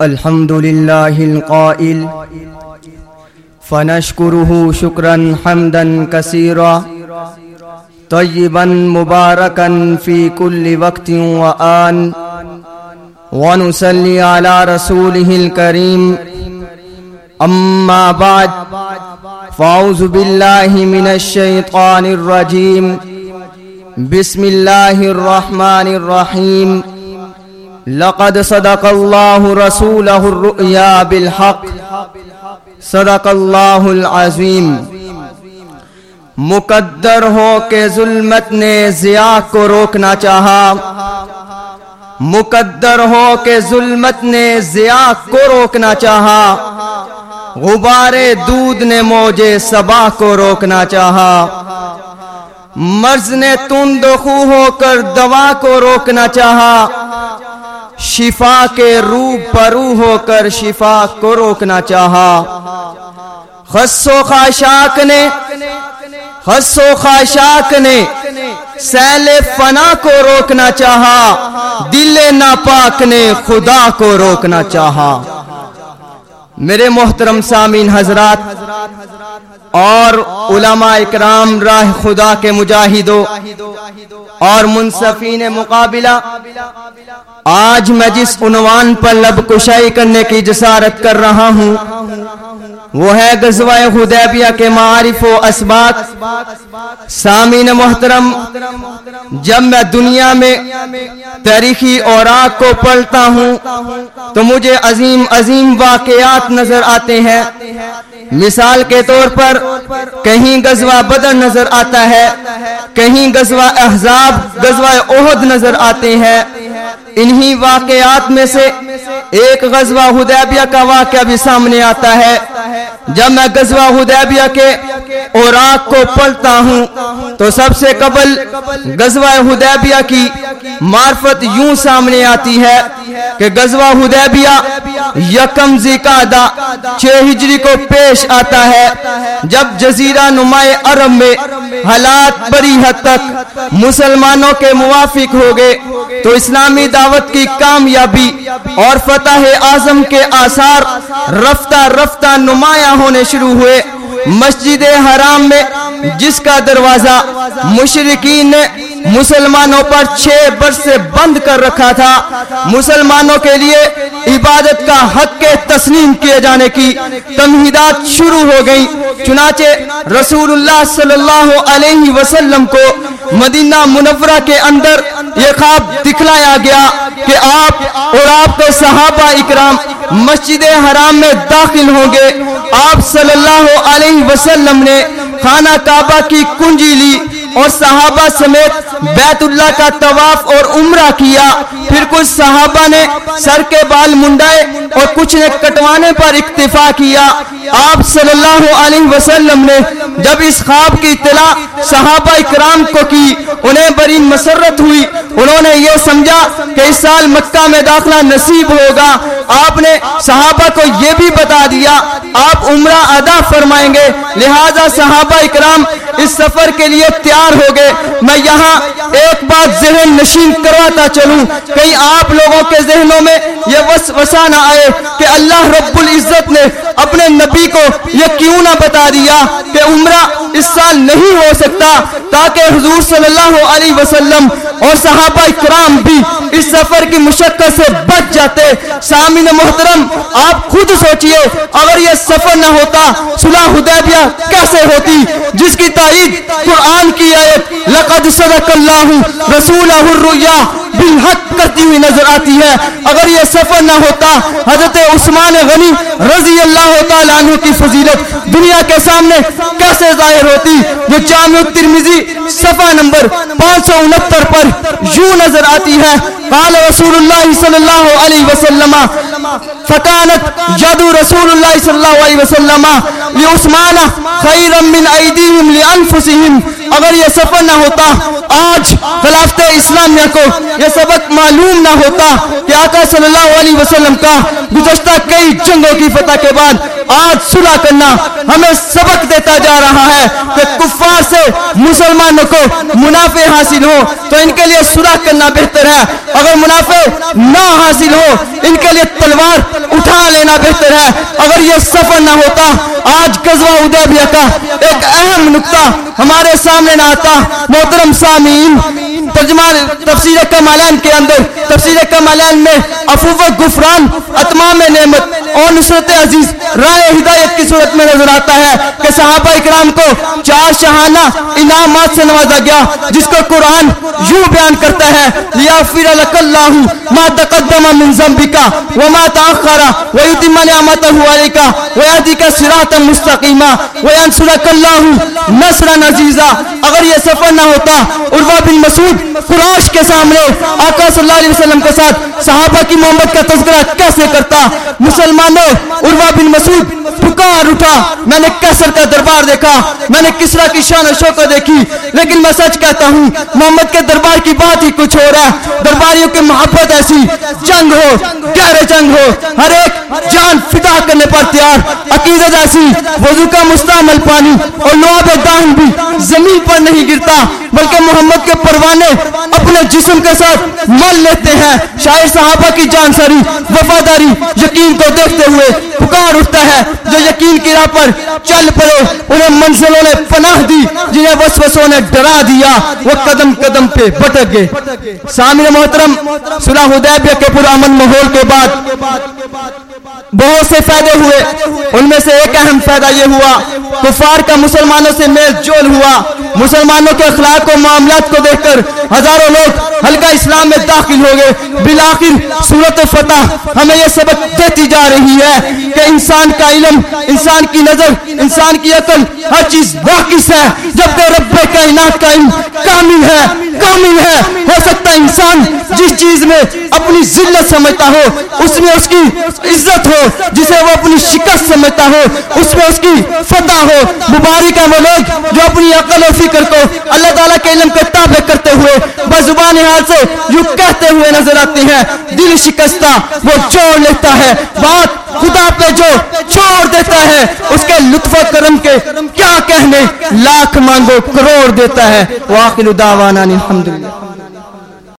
الحمد لله القائل۔ فنشكره شكرا حمدا كثيرا طيبا مباركا في كل وقت وآن ونسلي على رسوله الكريم أما بعد فأعوذ بالله من الشيطان الرجيم بسم الله الرحمن الرحيم لقد صدق الله رسوله الرؤيا بالحق. صدق اللہ العظیم مقدر ہو کہ ظلمت نے ضیاء کو روکنا چاہا. مقدر ہو کہ ظلمت نے ضیاء کو روکنا چاہا. غبار دودھ نے موجے سبا کو روکنا چاہا. مرض نے تند خو ہو کر دوا کو روکنا چاہا. شفا کے روح پرو ہو کر شفا کو روکنا چاہا۔ خسو خاشاک نے خسو خاشاک نے سیل فنا کو روکنا چاہا۔ دل ناپاک نے خدا کو روکنا چاہا۔ میرے محترم سامین حضرات، اور علماء اکرام، راہ خدا کے مجاہدوں، اور منصفین مقابلہ آج میں جس عنوان پر لب کشائی کرنے کی جسارت کر رہا ہوں، وہ ہے غزوہ حدیبیہ کے معارف و اسبات سامین محترم، جب میں دنیا میں تاریخی اوراق کو پڑھتا ہوں، تو مجھے عظیم عظیم واقعات نظر آتے ہیں۔ مثال کے طور پر، کہیں غزوہ بدر نظر آتا ہے، کہیں غزوہ احزاب، غزوہ عہد نظر آتے ہیں۔ انہی واقعات میں سے ایک غزوہ حدیبیہ کا واقعہ بھی سامنے آتا ہے۔ جب میں غزوہ حدیبیہ کے اوراق کو پڑھتا ہوں، تو سب سے قبل غزوہ حدیبیہ کی معرفت یوں سامنے آتی ہے کہ غزوہ حدیبیہ یکم زکادہ چھ ہجری کو پیش آتا ہے۔ جب جزیرہ نمائے عرب میں حالات بڑی حد تک مسلمانوں کے موافق ہو گئے۔ تو اسلامی دعوت کی کامیابی اور فتح اعظم کے آثار رفتہ رفتہ نمایاں ہونے شروع ہوئے۔ مسجد حرام میں جس کا دروازہ مشرقین نے مسلمانوں پر چھ برس سے بند کر رکھا تھا۔ مسلمانوں کے لیے عبادت کا حق کے تسلیم کیے جانے کی تمہیدات شروع ہو گئی چنانچہ رسول اللہ صلی اللہ علیہ وسلم کو مدینہ منورہ کے اندر یہ خواب دکھلایا گیا کہ آپ اور آپ کے صحابہ اکرام مسجد حرام میں داخل ہوں گے۔ آپ صلی اللہ علیہ وسلم نے خانہ کعبہ کی کنجی لی۔ اور صحابہ سمیت بیت اللہ کا طواف اور عمرہ کیا۔ پھر کچھ صحابہ نے سر کے بال منڈائے اور کچھ نے کٹوانے پر اکتفا کیا۔ آپ صلی اللہ علیہ وسلم نے جب اس خواب کی اطلاع صحابہ اکرام کو کی، انہیں بڑی مسرت ہوئی۔ انہوں نے یہ سمجھا کہ اس سال مکہ میں داخلہ نصیب ہوگا۔ آپ نے صحابہ کو یہ بھی بتا دیا، آپ عمرہ ادا فرمائیں گے، لہٰذا صحابہ اکرام اس سفر کے لیے تیار ہو گئے۔ میں یہاں ایک بات ذہن نشین کرواتا چلوں کئی آپ لوگوں کے ذہنوں میں یہ وسوسہ نہ آئے کہ اللہ رب العزت نے اپنے نبی کو یہ کیوں نہ بتا دیا کہ عمرہ اس سال نہیں ہو سکتا تاکہ حضور صلی اللہ علیہ وسلم اور صحابہ اکرام بھی اس سفر کی مشقت سے بچ جاتے۔ سامین محترم، آپ خود سوچئے، اگر یہ سفر نہ ہوتا، صلح حدیبیہ کیسے ہوتی؟ جس کی تائید قرآن کی آیت، لقد صدق اللہ رسولہ الرؤیا۔ بالحق کرتی ہوئی نظر آتی ہے۔ اگر یہ سفر نہ ہوتا، حضرت عثمان غنی رضی اللہ تعالیٰ عنہ کی فضیلت دنیا کے سامنے کیسے ظاہر ہوتی؟ جو جامع ترمیزی صفحہ نمبر پانچ سو انہتر پر یوں نظر آتی ہے۔ قال رسول اللہ صلی اللہ علیہ وسلم، فکانت جدو رسول اللہ صلی اللہ علیہ وسلم، لعثمان خیرا من ایدیہم لانفسہم۔ اگر یہ سفر نہ ہوتا، آج خلافت اسلامیہ کو یہ سبق معلوم نہ ہوتا کہ آقا صلی اللہ علیہ وسلم کا گزشتہ کئی جنگوں کی فتح کے بعد آج صلح کرنا ہمیں سبق دیتا جا رہا ہے کہ کفار سے مسلمانوں کو منافع حاصل ہو تو ان کے لیے صلح کرنا بہتر ہے۔ اگر منافع نہ حاصل ہو، ان کے لیے تلوار اٹھا لینا بہتر ہے۔ اگر یہ سفر نہ ہوتا، آج قزوہ ادیبیہ کا ایک اہم نکتہ ہمارے سامنے نہ آتا محترم سامین ترجمہ تفسیر کمالان کے اندر تفسیر کمالین میں افوت گفران اتمام نعمت، اور نصرت عزیز، رائے ہدایت کی صورت میں نظر آتا ہے کہ صحابہ اکرام کو چار شہانہ انعامات سے نوازا گیا، جس کو قرآن یوں بیان کرتا ہے لیافر لک اللہ ما تقدم من ذنبکا وما تاخر ویتم نعمته علیکا ویادیک صراطا مستقیما وینصرک اللہ نصر عزیزا. اگر یہ سفر نہ ہوتا، عروہ بن مسعود قراش کے سامنے آقا صلی اللہ علیہ وسلم کے ساتھ صحابہ کی محمد کا تذکرہ کیسے کرتا؟ مسلمانوں، عروہ بن مسعود پکار اٹھا۔ میں نے کیسر کا دربار دیکھا، میں نے کسرا کی شان و شوکت دیکھی۔ لیکن میں سچ کہتا ہوں، محمد کے دربار کی بات ہی کچھ ہو رہا۔ ہے درباریوں کی محبت ایسی، جنگ ہو، گہرے جنگ ہو۔ ہر ایک جان فدا کرنے پر تیار۔ عقیدت ایسی وضو کا مستعمل پانی۔ اور لعاب دان بھی زمین پر نہیں گرتا، بلکہ محمد کے پروانے اپنے جسم کے ساتھ مل لیتے ہیں۔ شاعر صحابہ کی جان ساری، وفاداری، یقین کو دیکھتے ہوئے پکار اٹھتا ہے۔ جو یقین کی راہ پر چل پڑے، انہیں منزلوں نے پناہ دی، جنہیں وسوسوں نے ڈرا دیا۔ وہ قدم قدم پہ بٹک گئے۔ سامنے محترم، صلح حدیبیہ کے پرامن ماحول کے بعد بہت سے فائدے ہوئے۔ ان میں سے ایک اہم فائدہ یہ ہوا، کفار کا مسلمانوں سے میل جول ہوا۔ مسلمانوں کے اخلاق و معاملات کو دیکھ کر ہزاروں لوگ حلقہ اسلام میں داخل ہو گئے۔ بلاخر صورت فتح ہمیں یہ سبق دیتی جا رہی ہے کہ انسان کا علم، انسان کی نظر، انسان کی عقل ہر چیز واقف ہے۔ جبکہ رب کائنات کا علم کامل ہے۔ کامل ہے۔ ہو سکتا ہے انسان جس چیز میں اپنی ذلت سمجھتا ہو، اس میں اس کی عزت ہو، جسے وہ اپنی شکست سمجھتا ہو، اس میں اس کی فتح ہو۔ مبارک ہے وہ لوگ جو اپنی عقل و فکر کو اللہ تعالیٰ کے علم کے تابع کرتے ہوئے، بزبان حال سے یوں کہتے ہوئے نظر آتے ہیں۔ دل شکستہ وہ چھوڑ لیتا ہے۔ بات خدا پہ جو چھوڑ دیتا ہے، اس کے لطف و کرم کے کیا کہنے؟ لاکھ مانگو، کروڑ دیتا ہے۔ واقع دعوانا الحمدللہ۔